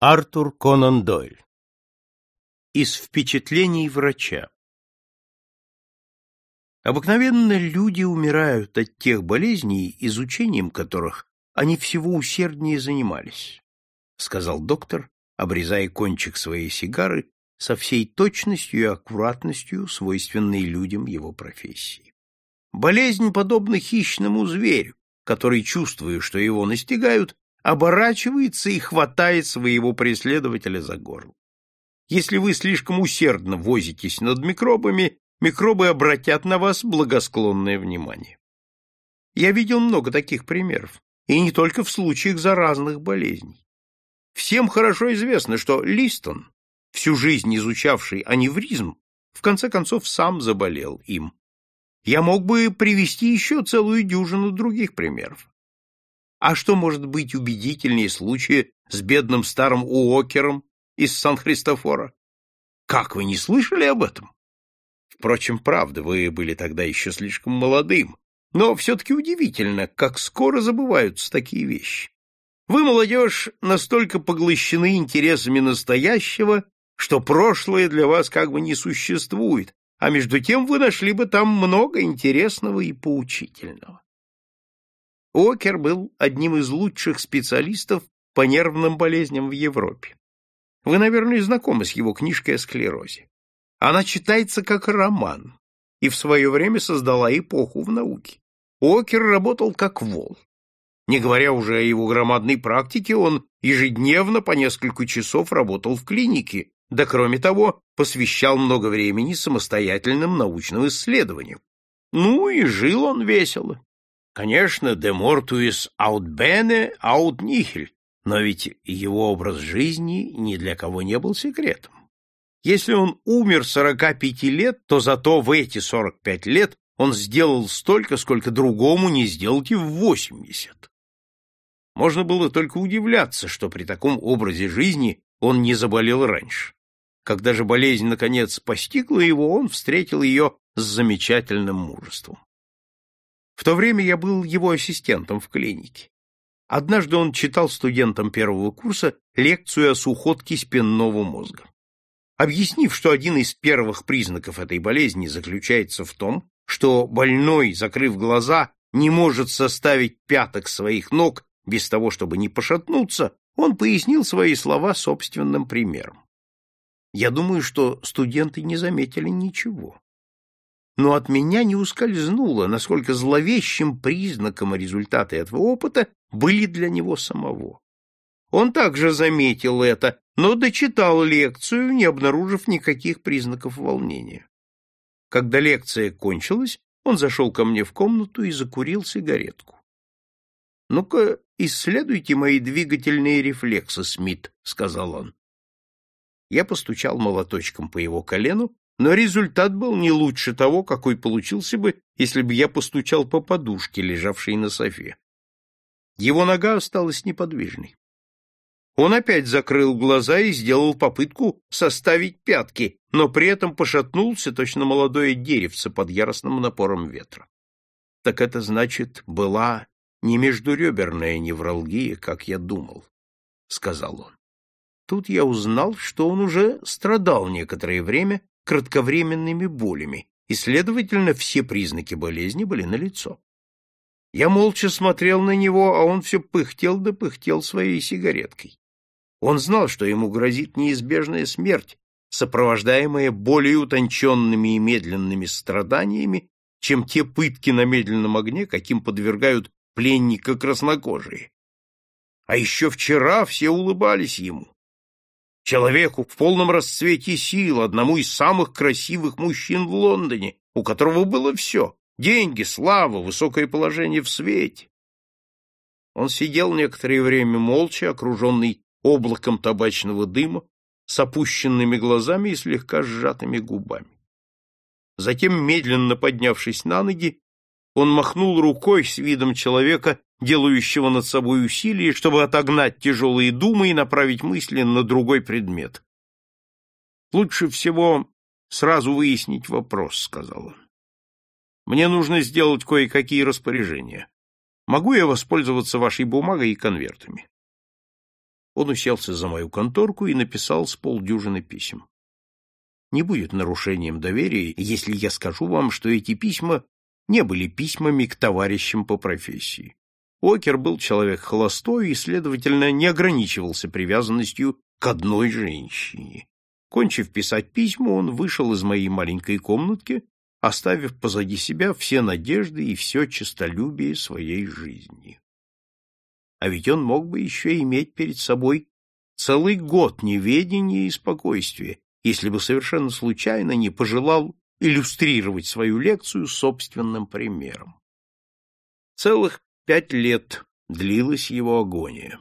Артур Конан Дойль. Из впечатлений врача. Обыкновенно люди умирают от тех болезней, изучением которых они всего усерднее занимались, сказал доктор, обрезая кончик своей сигары со всей точностью и аккуратностью, свойственной людям его профессии. Болезнь подобна хищному зверю, который, чувствуя, что его настигают, оборачивается и хватает своего преследователя за горло. Если вы слишком усердно возитесь над микробами, микробы обратят на вас благосклонное внимание. Я видел много таких примеров, и не только в случаях заразных болезней. Всем хорошо известно, что Листон, всю жизнь изучавший аневризм, в конце концов сам заболел им. Я мог бы привести еще целую дюжину других примеров. А что может быть убедительнее случая с бедным старым Уокером из Сан-Христофора? Как вы не слышали об этом? Впрочем, правда, вы были тогда еще слишком молодым, но все-таки удивительно, как скоро забываются такие вещи. Вы, молодежь, настолько поглощены интересами настоящего, что прошлое для вас как бы не существует, а между тем вы нашли бы там много интересного и поучительного. Окер был одним из лучших специалистов по нервным болезням в Европе. Вы, наверное, знакомы с его книжкой о склерозе. Она читается как роман и в свое время создала эпоху в науке. Окер работал как вол. Не говоря уже о его громадной практике, он ежедневно по несколько часов работал в клинике, да кроме того, посвящал много времени самостоятельным научным исследованиям. Ну и жил он весело. Конечно, de mortuis aut bene aut nihil, но ведь его образ жизни ни для кого не был секретом. Если он умер 45 лет, то зато в эти 45 лет он сделал столько, сколько другому не сделать и в 80. Можно было только удивляться, что при таком образе жизни он не заболел раньше. Когда же болезнь наконец постигла его, он встретил ее с замечательным мужеством. В то время я был его ассистентом в клинике. Однажды он читал студентам первого курса лекцию о сухотке спинного мозга. Объяснив, что один из первых признаков этой болезни заключается в том, что больной, закрыв глаза, не может составить пяток своих ног без того, чтобы не пошатнуться, он пояснил свои слова собственным примером. Я думаю, что студенты не заметили ничего но от меня не ускользнуло, насколько зловещим признаком результаты этого опыта были для него самого. Он также заметил это, но дочитал лекцию, не обнаружив никаких признаков волнения. Когда лекция кончилась, он зашел ко мне в комнату и закурил сигаретку. — Ну-ка, исследуйте мои двигательные рефлексы, Смит, — сказал он. Я постучал молоточком по его колену но результат был не лучше того, какой получился бы, если бы я постучал по подушке, лежавшей на софе. Его нога осталась неподвижной. Он опять закрыл глаза и сделал попытку составить пятки, но при этом пошатнулся точно молодое деревце под яростным напором ветра. Так это значит, была не междуреберная невралгия, как я думал, — сказал он. Тут я узнал, что он уже страдал некоторое время кратковременными болями, и, следовательно, все признаки болезни были налицо. Я молча смотрел на него, а он все пыхтел да пыхтел своей сигареткой. Он знал, что ему грозит неизбежная смерть, сопровождаемая более утонченными и медленными страданиями, чем те пытки на медленном огне, каким подвергают пленника краснокожие. А еще вчера все улыбались ему человеку в полном расцвете сил, одному из самых красивых мужчин в Лондоне, у которого было все — деньги, слава, высокое положение в свете. Он сидел некоторое время молча, окруженный облаком табачного дыма, с опущенными глазами и слегка сжатыми губами. Затем, медленно поднявшись на ноги, он махнул рукой с видом человека, делающего над собой усилие, чтобы отогнать тяжелые думы и направить мысли на другой предмет. «Лучше всего сразу выяснить вопрос», — сказал он. «Мне нужно сделать кое-какие распоряжения. Могу я воспользоваться вашей бумагой и конвертами?» Он уселся за мою конторку и написал с полдюжины писем. Не будет нарушением доверия, если я скажу вам, что эти письма не были письмами к товарищам по профессии. Окер был человек холостой и, следовательно, не ограничивался привязанностью к одной женщине. Кончив писать письма, он вышел из моей маленькой комнатки, оставив позади себя все надежды и все честолюбие своей жизни. А ведь он мог бы еще иметь перед собой целый год неведения и спокойствия, если бы совершенно случайно не пожелал иллюстрировать свою лекцию собственным примером. Целых пять лет длилась его агония,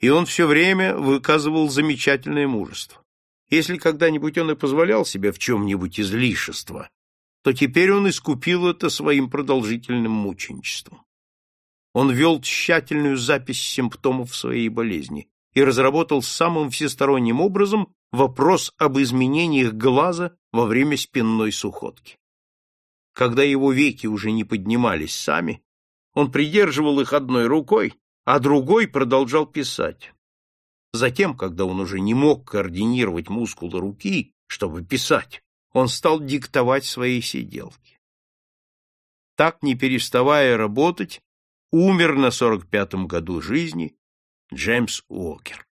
и он все время выказывал замечательное мужество. Если когда-нибудь он и позволял себе в чем-нибудь излишество, то теперь он искупил это своим продолжительным мученичеством. Он вел тщательную запись симптомов своей болезни и разработал самым всесторонним образом вопрос об изменениях глаза во время спинной сухотки. Когда его веки уже не поднимались сами, он придерживал их одной рукой, а другой продолжал писать. Затем, когда он уже не мог координировать мускулы руки, чтобы писать, он стал диктовать свои сиделки. Так, не переставая работать, умер на сорок пятом году жизни Джеймс Уокер.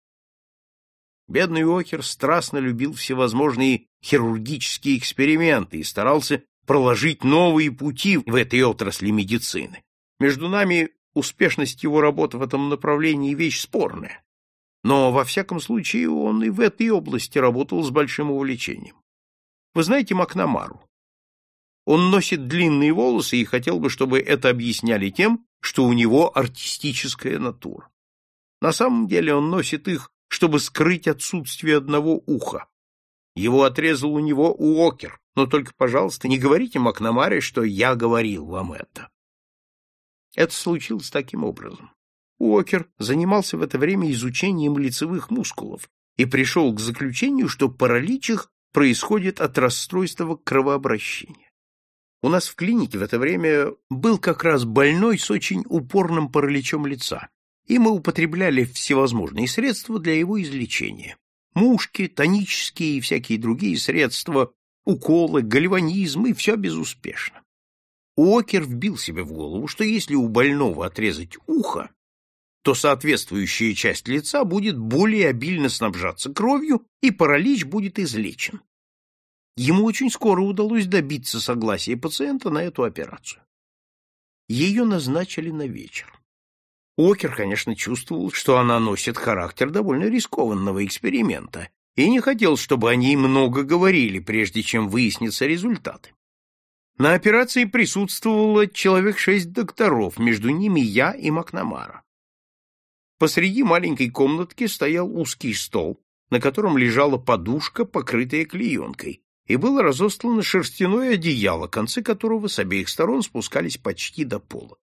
Бедный Уокер страстно любил всевозможные хирургические эксперименты и старался проложить новые пути в этой отрасли медицины. Между нами успешность его работы в этом направлении вещь спорная. Но, во всяком случае, он и в этой области работал с большим увлечением. Вы знаете Макнамару? Он носит длинные волосы и хотел бы, чтобы это объясняли тем, что у него артистическая натура. На самом деле он носит их, чтобы скрыть отсутствие одного уха. Его отрезал у него Уокер, но только, пожалуйста, не говорите Макнамаре, что я говорил вам это. Это случилось таким образом. Уокер занимался в это время изучением лицевых мускулов и пришел к заключению, что паралич их происходит от расстройства кровообращения. У нас в клинике в это время был как раз больной с очень упорным параличом лица, и мы употребляли всевозможные средства для его излечения. Мушки, тонические и всякие другие средства, уколы, гальванизм, и все безуспешно. Уокер вбил себе в голову, что если у больного отрезать ухо, то соответствующая часть лица будет более обильно снабжаться кровью, и паралич будет излечен. Ему очень скоро удалось добиться согласия пациента на эту операцию. Ее назначили на вечер. Окер, конечно, чувствовал, что она носит характер довольно рискованного эксперимента, и не хотел, чтобы о ней много говорили, прежде чем выяснятся результаты. На операции присутствовало человек шесть докторов, между ними я и Макнамара. Посреди маленькой комнатки стоял узкий стол, на котором лежала подушка, покрытая клеенкой, и было разослано шерстяное одеяло, концы которого с обеих сторон спускались почти до пола.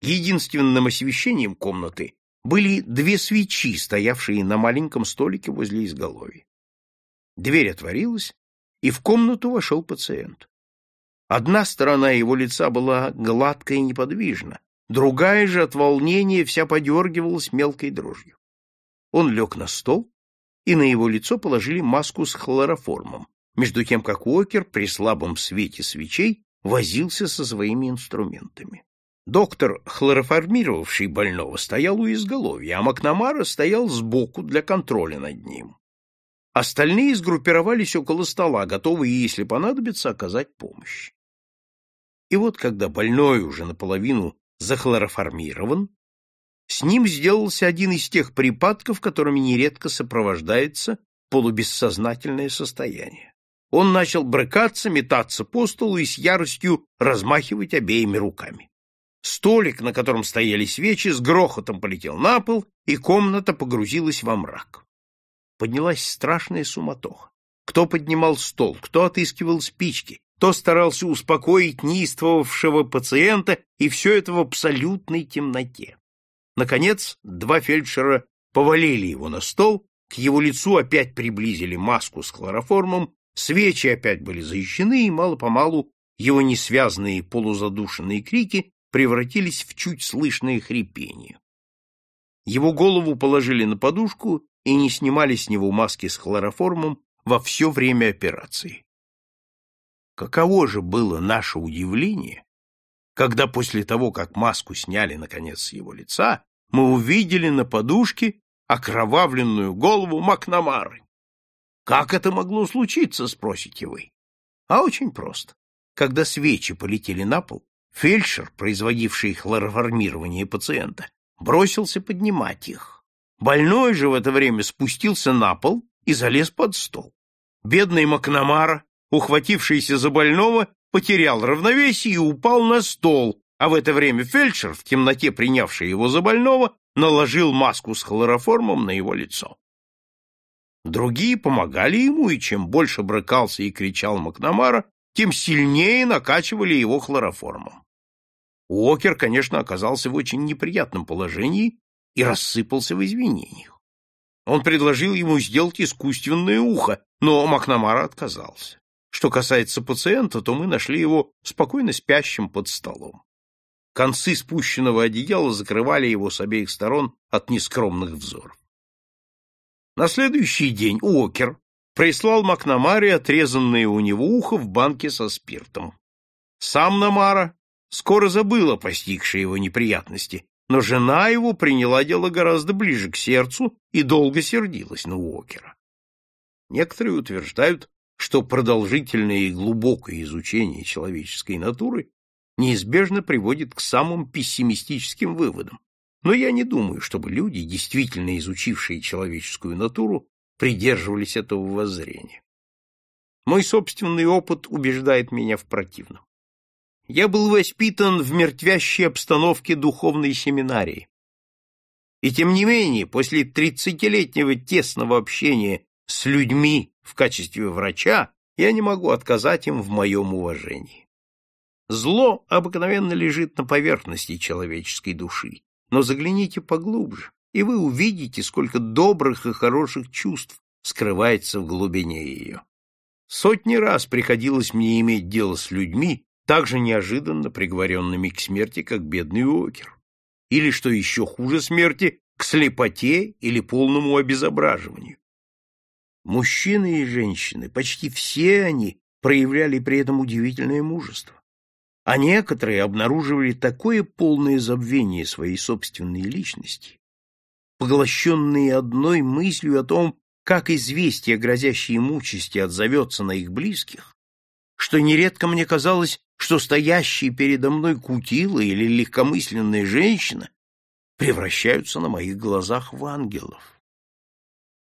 Единственным освещением комнаты были две свечи, стоявшие на маленьком столике возле изголовья. Дверь отворилась, и в комнату вошел пациент. Одна сторона его лица была гладкая и неподвижна, другая же от волнения вся подергивалась мелкой дрожью. Он лег на стол, и на его лицо положили маску с хлороформом, между тем как Уокер при слабом свете свечей возился со своими инструментами. Доктор, хлороформировавший больного, стоял у изголовья, а Макнамара стоял сбоку для контроля над ним. Остальные сгруппировались около стола, готовые, если понадобится, оказать помощь. И вот, когда больной уже наполовину захлороформирован, с ним сделался один из тех припадков, которыми нередко сопровождается полубессознательное состояние. Он начал брыкаться, метаться по столу и с яростью размахивать обеими руками. Столик, на котором стояли свечи, с грохотом полетел на пол, и комната погрузилась во мрак. Поднялась страшная суматоха. Кто поднимал стол, кто отыскивал спички, кто старался успокоить неистовавшего пациента, и все это в абсолютной темноте. Наконец, два фельдшера повалили его на стол, к его лицу опять приблизили маску с хлороформом, свечи опять были защищены, и мало-помалу его несвязные полузадушенные крики превратились в чуть слышное хрипение. Его голову положили на подушку и не снимали с него маски с хлороформом во все время операции. Каково же было наше удивление, когда после того, как маску сняли, наконец, с его лица, мы увидели на подушке окровавленную голову Макнамары. Как это могло случиться, спросите вы? А очень просто. Когда свечи полетели на пол, фельдшер, производивший хлороформирование пациента, бросился поднимать их. Больной же в это время спустился на пол и залез под стол. Бедный Макнамара, ухватившийся за больного, потерял равновесие и упал на стол, а в это время фельдшер, в темноте принявший его за больного, наложил маску с хлороформом на его лицо. Другие помогали ему, и чем больше брыкался и кричал Макнамара, тем сильнее накачивали его хлороформом. Уокер, конечно, оказался в очень неприятном положении и рассыпался в извинениях. Он предложил ему сделать искусственное ухо, но Макнамара отказался. Что касается пациента, то мы нашли его спокойно спящим под столом. Концы спущенного одеяла закрывали его с обеих сторон от нескромных взоров. На следующий день Уокер прислал Макнамаре отрезанное у него ухо в банке со спиртом. Сам Намара скоро забыл о постигшей его неприятности, но жена его приняла дело гораздо ближе к сердцу и долго сердилась на Уокера. Некоторые утверждают, что продолжительное и глубокое изучение человеческой натуры неизбежно приводит к самым пессимистическим выводам. Но я не думаю, чтобы люди, действительно изучившие человеческую натуру, придерживались этого воззрения. Мой собственный опыт убеждает меня в противном. Я был воспитан в мертвящей обстановке духовной семинарии. И тем не менее, после тридцатилетнего тесного общения с людьми в качестве врача, я не могу отказать им в моем уважении. Зло обыкновенно лежит на поверхности человеческой души, но загляните поглубже, и вы увидите, сколько добрых и хороших чувств скрывается в глубине ее. Сотни раз приходилось мне иметь дело с людьми, так же неожиданно приговоренными к смерти, как бедный Уокер. Или, что еще хуже смерти, к слепоте или полному обезображиванию. Мужчины и женщины, почти все они проявляли при этом удивительное мужество. А некоторые обнаруживали такое полное забвение своей собственной личности, поглощенные одной мыслью о том, как известие, грозящее им участи, отзовется на их близких, что нередко мне казалось, что стоящие передо мной кутила или легкомысленная женщина превращаются на моих глазах в ангелов.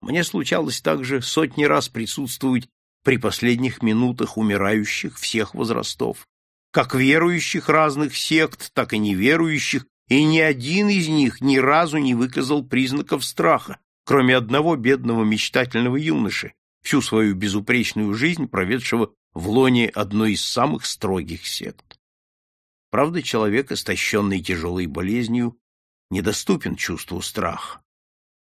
Мне случалось также сотни раз присутствовать при последних минутах умирающих всех возрастов, как верующих разных сект, так и неверующих, и ни один из них ни разу не выказал признаков страха, кроме одного бедного мечтательного юноши, всю свою безупречную жизнь проведшего в лоне одной из самых строгих сект. Правда, человек, истощенный тяжелой болезнью, недоступен чувству страха.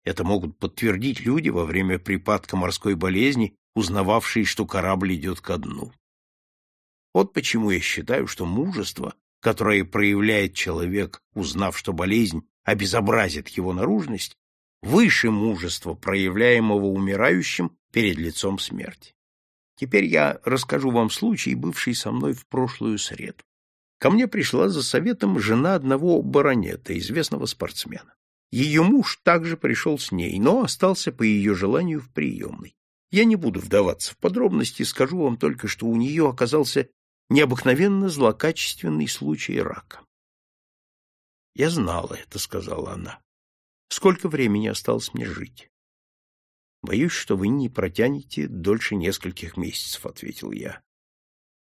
Это могут подтвердить люди во время припадка морской болезни, узнававшие, что корабль идет ко дну. Вот почему я считаю, что мужество, которое проявляет человек, узнав, что болезнь обезобразит его наружность, выше мужества, проявляемого умирающим перед лицом смерти. Теперь я расскажу вам случай, бывший со мной в прошлую среду. Ко мне пришла за советом жена одного баронета, известного спортсмена. Ее муж также пришел с ней, но остался по ее желанию в приемной. Я не буду вдаваться в подробности, скажу вам только, что у нее оказался необыкновенно злокачественный случай рака. «Я знала это», — сказала она. «Сколько времени осталось мне жить?» «Боюсь, что вы не протянете дольше нескольких месяцев», — ответил я.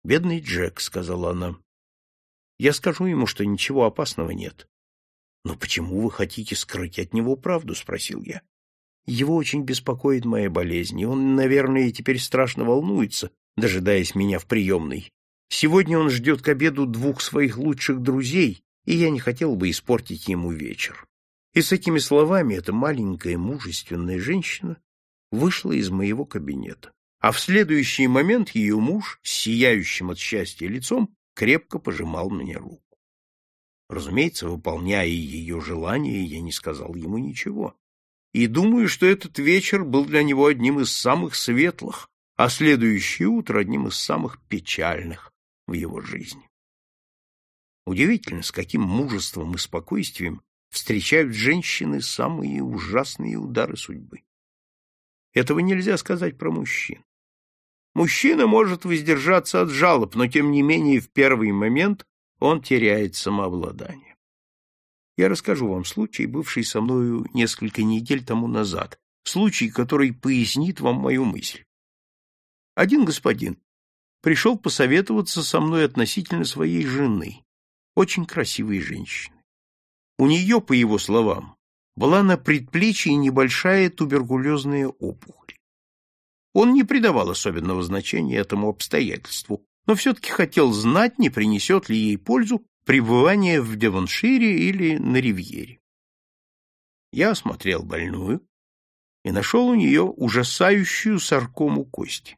«Бедный Джек», — сказала она. «Я скажу ему, что ничего опасного нет». «Но почему вы хотите скрыть от него правду?» — спросил я. «Его очень беспокоит моя болезнь, и он, наверное, теперь страшно волнуется, дожидаясь меня в приемной. Сегодня он ждет к обеду двух своих лучших друзей, и я не хотел бы испортить ему вечер. И с этими словами эта маленькая мужественная женщина вышла из моего кабинета. А в следующий момент ее муж, сияющим от счастья лицом, крепко пожимал мне руку. Разумеется, выполняя ее желание, я не сказал ему ничего. И думаю, что этот вечер был для него одним из самых светлых, а следующее утро одним из самых печальных в его жизни. Удивительно, с каким мужеством и спокойствием встречают женщины самые ужасные удары судьбы. Этого нельзя сказать про мужчин. Мужчина может воздержаться от жалоб, но тем не менее в первый момент он теряет самообладание. Я расскажу вам случай, бывший со мною несколько недель тому назад, случай, который пояснит вам мою мысль. Один господин пришел посоветоваться со мной относительно своей жены, очень красивой женщины. У нее, по его словам, была на предплечье небольшая туберкулезная опухоль. Он не придавал особенного значения этому обстоятельству, но все-таки хотел знать, не принесет ли ей пользу пребывание в Девоншире или на Ривьере. Я осмотрел больную и нашел у нее ужасающую саркому кости,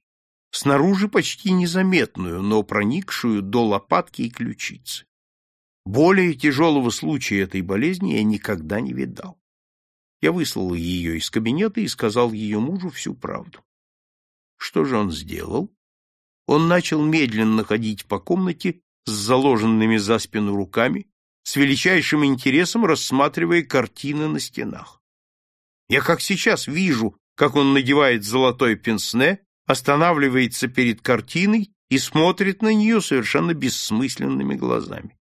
снаружи почти незаметную, но проникшую до лопатки и ключицы. Более тяжелого случая этой болезни я никогда не видал. Я выслал ее из кабинета и сказал ее мужу всю правду. Что же он сделал? Он начал медленно ходить по комнате с заложенными за спину руками, с величайшим интересом рассматривая картины на стенах. Я как сейчас вижу, как он надевает золотой пенсне, останавливается перед картиной и смотрит на нее совершенно бессмысленными глазами.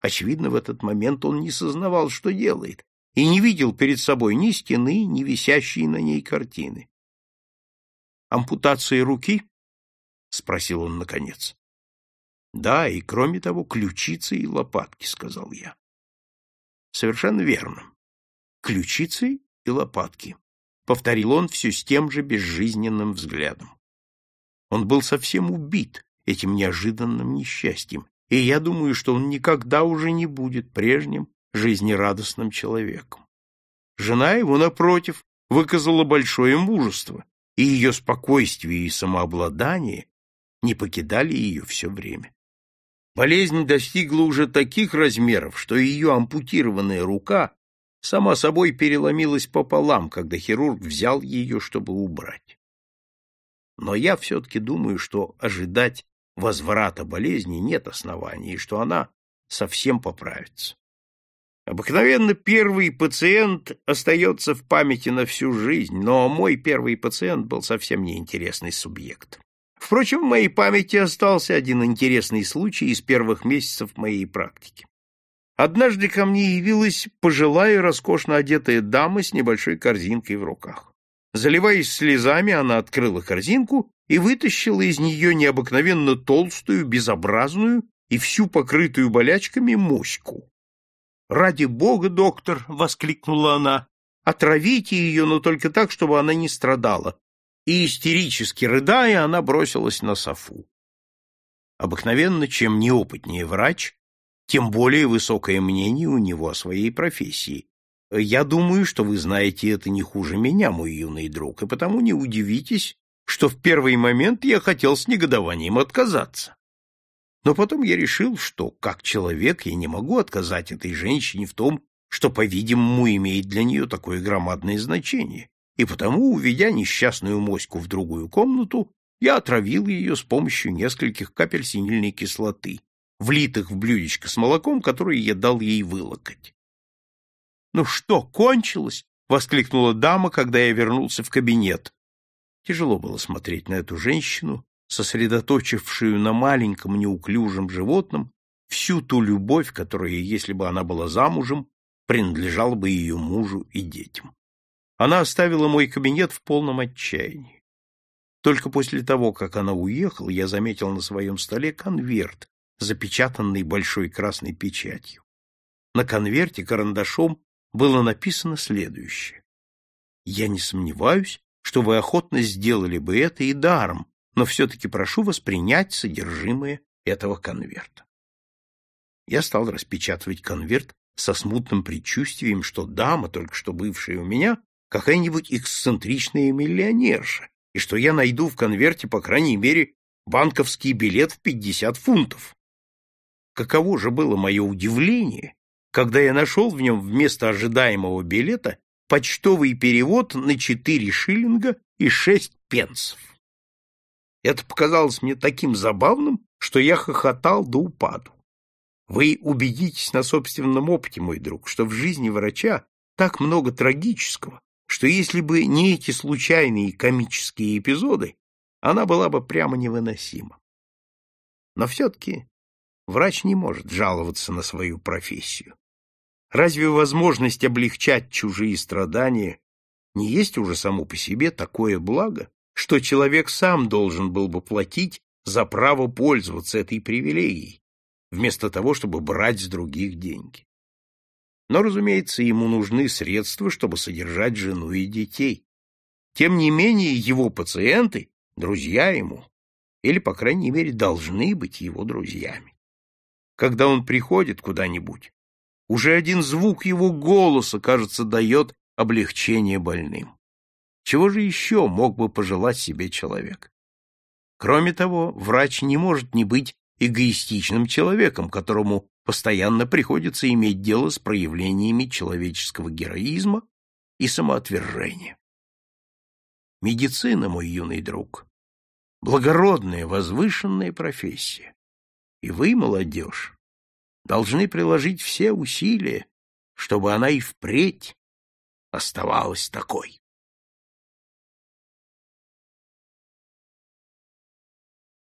Очевидно, в этот момент он не сознавал, что делает, и не видел перед собой ни стены, ни висящей на ней картины. «Ампутация руки?» — спросил он наконец. Да, и кроме того, ключицы и лопатки, сказал я. Совершенно верно. Ключицы и лопатки, повторил он все с тем же безжизненным взглядом. Он был совсем убит этим неожиданным несчастьем, и я думаю, что он никогда уже не будет прежним жизнерадостным человеком. Жена его, напротив, выказала большое мужество, и ее спокойствие и самообладание не покидали ее все время. Болезнь достигла уже таких размеров, что ее ампутированная рука сама собой переломилась пополам, когда хирург взял ее, чтобы убрать. Но я все-таки думаю, что ожидать возврата болезни нет оснований, и что она совсем поправится. Обыкновенно первый пациент остается в памяти на всю жизнь, но мой первый пациент был совсем неинтересный субъект. Впрочем, в моей памяти остался один интересный случай из первых месяцев моей практики. Однажды ко мне явилась пожилая роскошно одетая дама с небольшой корзинкой в руках. Заливаясь слезами, она открыла корзинку и вытащила из нее необыкновенно толстую, безобразную и всю покрытую болячками моську. «Ради бога, доктор!» — воскликнула она. «Отравите ее, но только так, чтобы она не страдала и, истерически рыдая, она бросилась на софу. Обыкновенно, чем неопытнее врач, тем более высокое мнение у него о своей профессии. Я думаю, что вы знаете это не хуже меня, мой юный друг, и потому не удивитесь, что в первый момент я хотел с негодованием отказаться. Но потом я решил, что, как человек, я не могу отказать этой женщине в том, что, по-видимому, имеет для нее такое громадное значение, и потому, уведя несчастную моську в другую комнату, я отравил ее с помощью нескольких капель синильной кислоты, влитых в блюдечко с молоком, которое я дал ей вылокать. — Ну что, кончилось? — воскликнула дама, когда я вернулся в кабинет. Тяжело было смотреть на эту женщину, сосредоточившую на маленьком неуклюжем животном всю ту любовь, которая, если бы она была замужем, принадлежала бы ее мужу и детям. Она оставила мой кабинет в полном отчаянии. Только после того, как она уехала, я заметил на своем столе конверт, запечатанный большой красной печатью. На конверте карандашом было написано следующее. «Я не сомневаюсь, что вы охотно сделали бы это и даром, но все-таки прошу вас принять содержимое этого конверта». Я стал распечатывать конверт со смутным предчувствием, что дама, только что бывшая у меня, какая-нибудь эксцентричная миллионерша, и что я найду в конверте, по крайней мере, банковский билет в пятьдесят фунтов. каково же было мое удивление, когда я нашел в нем вместо ожидаемого билета почтовый перевод на четыре шиллинга и шесть пенсов. Это показалось мне таким забавным, что я хохотал до упаду. Вы убедитесь на собственном опыте, мой друг, что в жизни врача так много трагического, что если бы не эти случайные комические эпизоды, она была бы прямо невыносима. Но все-таки врач не может жаловаться на свою профессию. Разве возможность облегчать чужие страдания не есть уже само по себе такое благо, что человек сам должен был бы платить за право пользоваться этой привилегией, вместо того, чтобы брать с других деньги? Но, разумеется, ему нужны средства, чтобы содержать жену и детей. Тем не менее, его пациенты — друзья ему, или, по крайней мере, должны быть его друзьями. Когда он приходит куда-нибудь, уже один звук его голоса, кажется, дает облегчение больным. Чего же еще мог бы пожелать себе человек? Кроме того, врач не может не быть эгоистичным человеком, которому постоянно приходится иметь дело с проявлениями человеческого героизма и самоотвержения. Медицина, мой юный друг, благородная, возвышенная профессия. И вы, молодежь, должны приложить все усилия, чтобы она и впредь оставалась такой.